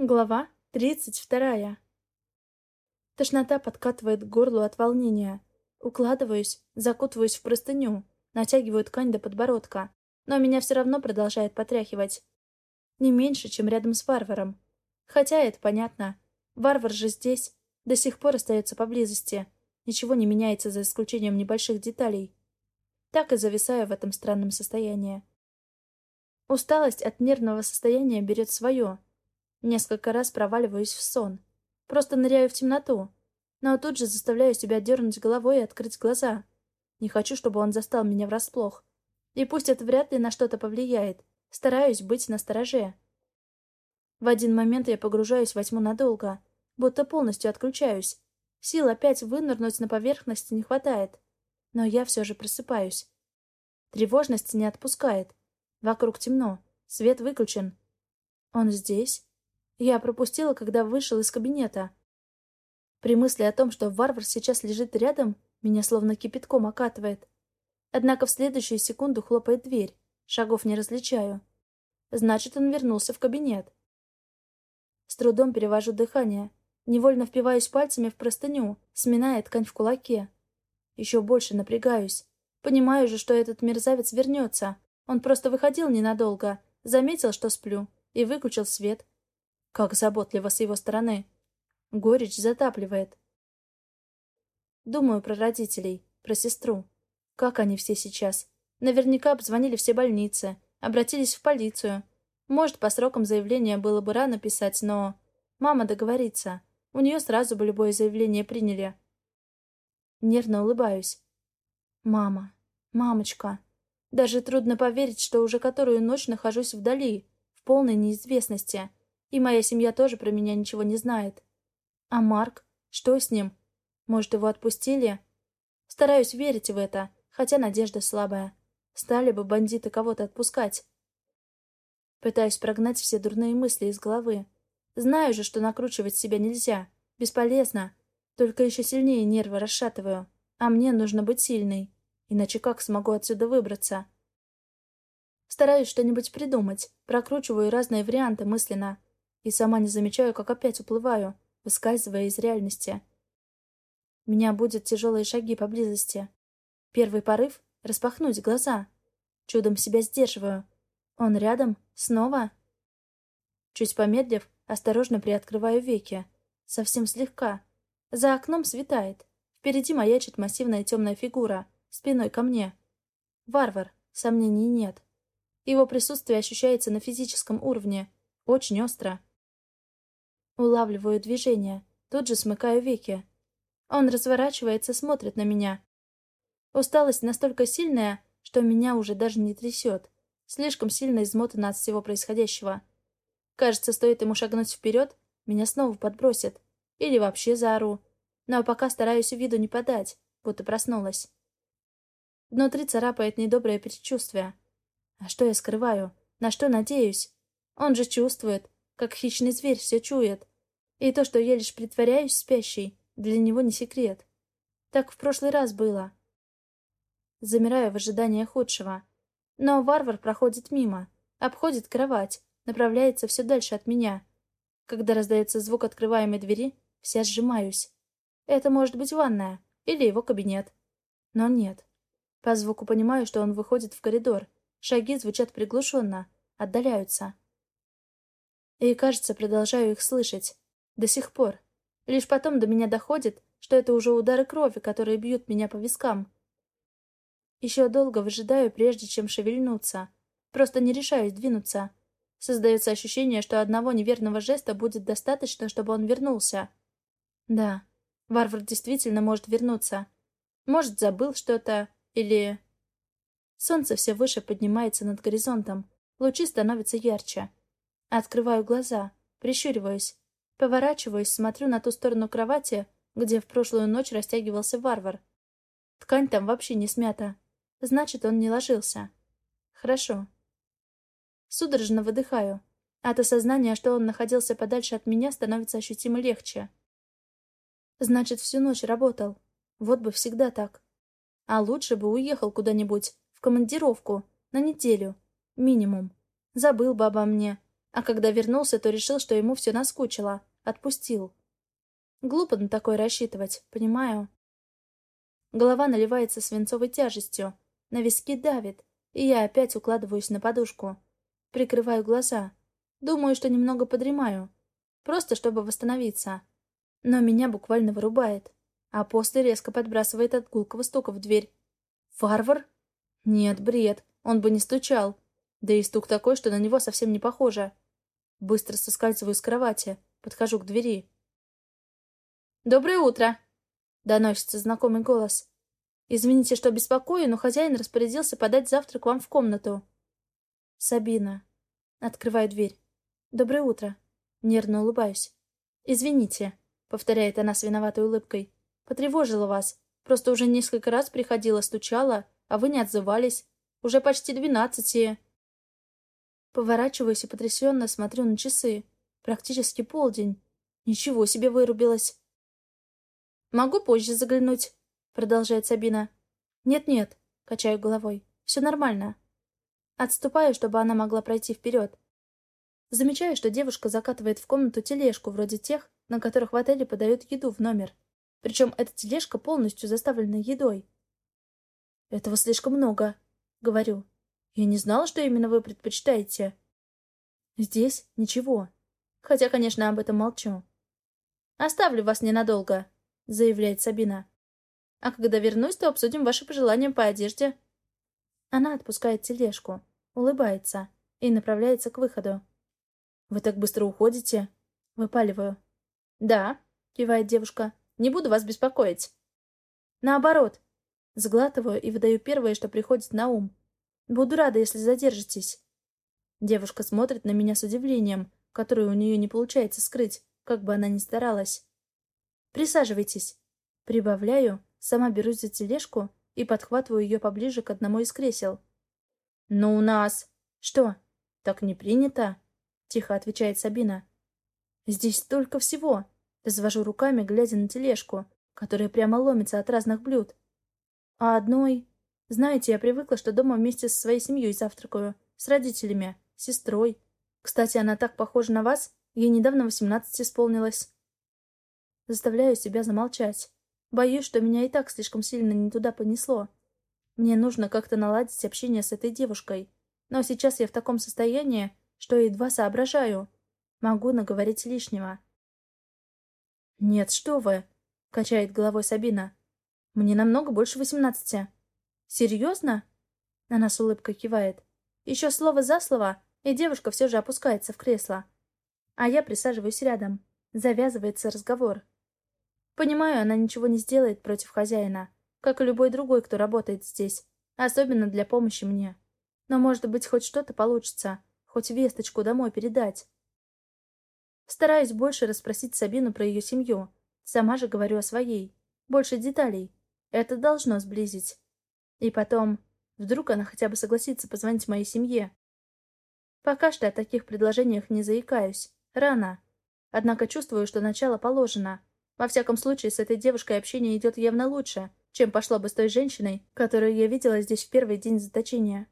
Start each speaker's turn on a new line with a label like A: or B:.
A: Глава тридцать вторая. Тошнота подкатывает к горлу от волнения. Укладываюсь, закутываюсь в простыню, натягиваю ткань до подбородка, но меня все равно продолжает потряхивать. Не меньше, чем рядом с варваром. Хотя это понятно. Варвар же здесь, до сих пор остается поблизости. Ничего не меняется за исключением небольших деталей. Так и зависаю в этом странном состоянии. Усталость от нервного состояния берет свое — Несколько раз проваливаюсь в сон. Просто ныряю в темноту. Но тут же заставляю себя дернуть головой и открыть глаза. Не хочу, чтобы он застал меня врасплох. И пусть это вряд ли на что-то повлияет. Стараюсь быть настороже. В один момент я погружаюсь во тьму надолго, будто полностью отключаюсь. Сил опять вынырнуть на поверхность не хватает. Но я все же просыпаюсь. Тревожность не отпускает. Вокруг темно, свет выключен. Он здесь? Я пропустила, когда вышел из кабинета. При мысли о том, что варвар сейчас лежит рядом, меня словно кипятком окатывает. Однако в следующую секунду хлопает дверь. Шагов не различаю. Значит, он вернулся в кабинет. С трудом перевожу дыхание. Невольно впиваюсь пальцами в простыню, сминая ткань в кулаке. Еще больше напрягаюсь. Понимаю же, что этот мерзавец вернется. Он просто выходил ненадолго, заметил, что сплю, и выключил свет, как заботливо с его стороны. Горечь затапливает. Думаю про родителей, про сестру. Как они все сейчас? Наверняка обзвонили все больницы, обратились в полицию. Может, по срокам заявления было бы рано писать, но... Мама договорится. У нее сразу бы любое заявление приняли. Нервно улыбаюсь. Мама. Мамочка. Даже трудно поверить, что уже которую ночь нахожусь вдали, в полной неизвестности. И моя семья тоже про меня ничего не знает. А Марк? Что с ним? Может, его отпустили? Стараюсь верить в это, хотя надежда слабая. Стали бы бандиты кого-то отпускать. Пытаюсь прогнать все дурные мысли из головы. Знаю же, что накручивать себя нельзя. Бесполезно. Только еще сильнее нервы расшатываю. А мне нужно быть сильной. Иначе как смогу отсюда выбраться? Стараюсь что-нибудь придумать. Прокручиваю разные варианты мысленно и сама не замечаю, как опять уплываю, выскальзывая из реальности. меня будут тяжелые шаги поблизости. Первый порыв — распахнуть глаза. Чудом себя сдерживаю. Он рядом? Снова? Чуть помедлив, осторожно приоткрываю веки. Совсем слегка. За окном светает. Впереди маячит массивная темная фигура, спиной ко мне. Варвар, сомнений нет. Его присутствие ощущается на физическом уровне. Очень остро. Улавливаю движение, тут же смыкаю веки. Он разворачивается, смотрит на меня. Усталость настолько сильная, что меня уже даже не трясет. Слишком сильно измотана от всего происходящего. Кажется, стоит ему шагнуть вперед, меня снова подбросит. Или вообще заору. Но пока стараюсь виду не подать, будто проснулась. Внутри царапает недоброе предчувствие. А что я скрываю? На что надеюсь? Он же чувствует, как хищный зверь все чует. И то, что я лишь притворяюсь спящей, для него не секрет. Так в прошлый раз было. Замираю в ожидании худшего. Но варвар проходит мимо, обходит кровать, направляется все дальше от меня. Когда раздается звук открываемой двери, вся сжимаюсь. Это может быть ванная или его кабинет. Но нет. По звуку понимаю, что он выходит в коридор. Шаги звучат приглушенно, отдаляются. И, кажется, продолжаю их слышать. До сих пор. Лишь потом до меня доходит, что это уже удары крови, которые бьют меня по вискам. Еще долго выжидаю, прежде чем шевельнуться. Просто не решаюсь двинуться. Создается ощущение, что одного неверного жеста будет достаточно, чтобы он вернулся. Да, варвар действительно может вернуться. Может, забыл что-то, или... Солнце все выше поднимается над горизонтом. Лучи становятся ярче. Открываю глаза, прищуриваюсь. Поворачиваюсь, смотрю на ту сторону кровати, где в прошлую ночь растягивался варвар. Ткань там вообще не смята. Значит, он не ложился. Хорошо. Судорожно выдыхаю. От осознания, что он находился подальше от меня, становится ощутимо легче. Значит, всю ночь работал. Вот бы всегда так. А лучше бы уехал куда-нибудь, в командировку, на неделю. Минимум. Забыл бы обо мне. А когда вернулся, то решил, что ему все наскучило. Отпустил. Глупо на такое рассчитывать, понимаю. Голова наливается свинцовой тяжестью. На виски давит, и я опять укладываюсь на подушку. Прикрываю глаза. Думаю, что немного подремаю. Просто чтобы восстановиться. Но меня буквально вырубает. А после резко подбрасывает от гулкого стука в дверь. «Варвар?» «Нет, бред. Он бы не стучал. Да и стук такой, что на него совсем не похоже. Быстро соскальзываю с кровати. Подхожу к двери. «Доброе утро!» — доносится знакомый голос. «Извините, что беспокою, но хозяин распорядился подать завтрак вам в комнату». «Сабина». Открываю дверь. «Доброе утро». Нервно улыбаюсь. «Извините», — повторяет она с виноватой улыбкой. «Потревожила вас. Просто уже несколько раз приходила, стучала, а вы не отзывались. Уже почти двенадцати». Поворачиваюсь и потрясенно смотрю на часы. Практически полдень. Ничего себе вырубилась. «Могу позже заглянуть», — продолжает Сабина. «Нет-нет», — качаю головой. «Все нормально». Отступаю, чтобы она могла пройти вперед. Замечаю, что девушка закатывает в комнату тележку, вроде тех, на которых в отеле подают еду в номер. Причем эта тележка полностью заставлена едой. «Этого слишком много», — говорю. «Я не знала, что именно вы предпочитаете». «Здесь ничего. Хотя, конечно, об этом молчу». «Оставлю вас ненадолго», — заявляет Сабина. «А когда вернусь, то обсудим ваши пожелания по одежде». Она отпускает тележку, улыбается и направляется к выходу. «Вы так быстро уходите?» Выпаливаю. «Да», — кивает девушка. «Не буду вас беспокоить». «Наоборот». Сглатываю и выдаю первое, что приходит на ум. «Буду рада, если задержитесь». Девушка смотрит на меня с удивлением, которое у нее не получается скрыть, как бы она ни старалась. «Присаживайтесь». Прибавляю, сама берусь за тележку и подхватываю ее поближе к одному из кресел. «Но у нас...» «Что? Так не принято?» — тихо отвечает Сабина. «Здесь столько всего!» — развожу руками, глядя на тележку, которая прямо ломится от разных блюд. «А одной...» «Знаете, я привыкла, что дома вместе со своей семьей завтракаю, с родителями, сестрой. Кстати, она так похожа на вас, ей недавно восемнадцать исполнилось». Заставляю себя замолчать. Боюсь, что меня и так слишком сильно не туда понесло. Мне нужно как-то наладить общение с этой девушкой. Но сейчас я в таком состоянии, что едва соображаю. Могу наговорить лишнего. «Нет, что вы!» — качает головой Сабина. «Мне намного больше восемнадцати». «Серьезно?» Она с улыбкой кивает. Еще слово за слово, и девушка все же опускается в кресло. А я присаживаюсь рядом. Завязывается разговор. Понимаю, она ничего не сделает против хозяина, как и любой другой, кто работает здесь, особенно для помощи мне. Но, может быть, хоть что-то получится, хоть весточку домой передать. Стараюсь больше расспросить Сабину про ее семью. Сама же говорю о своей. Больше деталей. Это должно сблизить. И потом, вдруг она хотя бы согласится позвонить моей семье. Пока что о таких предложениях не заикаюсь. Рано. Однако чувствую, что начало положено. Во всяком случае, с этой девушкой общение идет явно лучше, чем пошло бы с той женщиной, которую я видела здесь в первый день заточения.